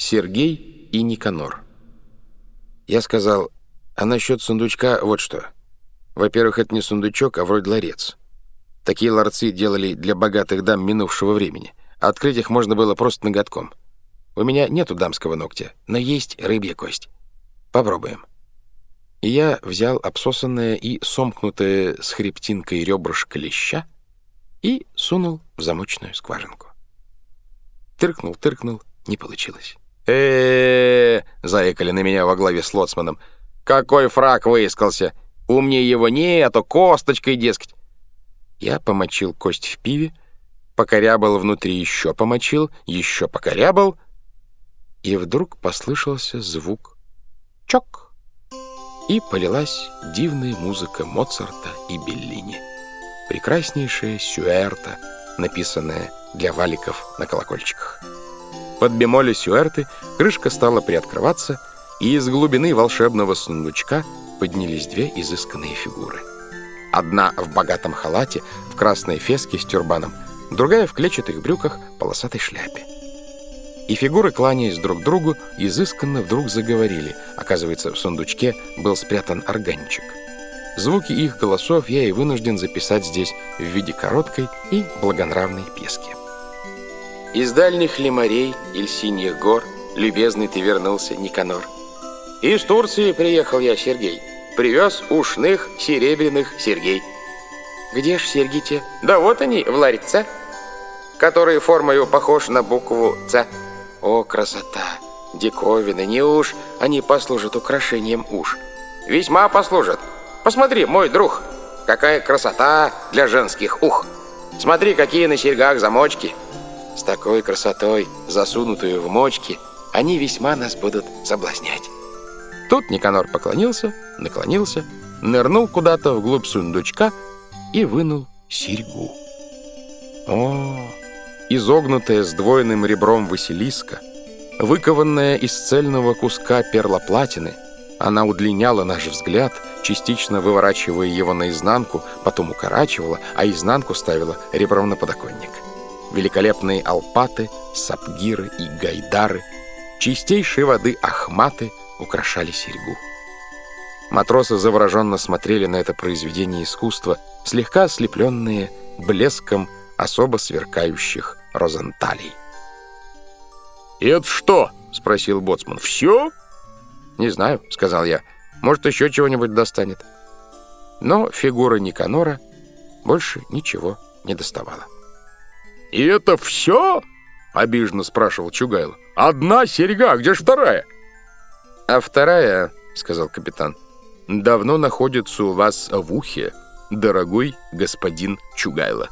Сергей и Никанор. Я сказал, а насчет сундучка вот что. Во-первых, это не сундучок, а вроде ларец. Такие ларцы делали для богатых дам минувшего времени. А открыть их можно было просто ноготком. У меня нету дамского ногтя, но есть рыбья кость. Попробуем. И я взял обсосанное и сомкнутое с хребтинкой ребрышко леща и сунул в замочную скважинку. Тыркнул, тыркнул, не получилось э заикали на меня во главе с лоцманом. «Какой фраг выискался! Умнее его нету, косточкой, дескать!» Я помочил кость в пиве, покорябал внутри, еще помочил, еще покорябал, и вдруг послышался звук «чок!» и полилась дивная музыка Моцарта и Беллини, прекраснейшая сюэрта, написанная для валиков на колокольчиках. Под бемоле сюэрты крышка стала приоткрываться, и из глубины волшебного сундучка поднялись две изысканные фигуры. Одна в богатом халате, в красной феске с тюрбаном, другая в клетчатых брюках, полосатой шляпе. И фигуры, кланяясь друг другу, изысканно вдруг заговорили. Оказывается, в сундучке был спрятан органчик. Звуки их голосов я и вынужден записать здесь в виде короткой и благонравной пески. Из дальних ли морей или синих гор Любезный ты вернулся, Никанор. Из Турции приехал я, Сергей. Привез ушных серебряных Сергей. Где ж серьги-те? Да вот они, в ларьце, который формою похож на букву «Ц». О, красота! Диковина, не уж, они послужат украшением уж. Весьма послужат. Посмотри, мой друг, какая красота для женских ух. Смотри, какие на серьгах замочки. С такой красотой, засунутую в мочки, они весьма нас будут соблазнять. Тут Никанор поклонился, наклонился, нырнул куда-то вглубь сундучка и вынул серьгу. О, изогнутая сдвоенным ребром Василиска, выкованная из цельного куска перлоплатины, она удлиняла наш взгляд, частично выворачивая его наизнанку, потом укорачивала, а изнанку ставила ребром на подоконник великолепные алпаты, сапгиры и гайдары, чистейшей воды ахматы украшали серьгу. Матросы завороженно смотрели на это произведение искусства, слегка ослепленные блеском особо сверкающих розенталей. «И это что?» — спросил боцман. «Все?» «Не знаю», — сказал я. «Может, еще чего-нибудь достанет». Но фигура Никанора больше ничего не доставала. «И это все?» — обиженно спрашивал Чугайло. «Одна серьга, где же вторая?» «А вторая, — сказал капитан, — давно находится у вас в ухе, дорогой господин Чугайло».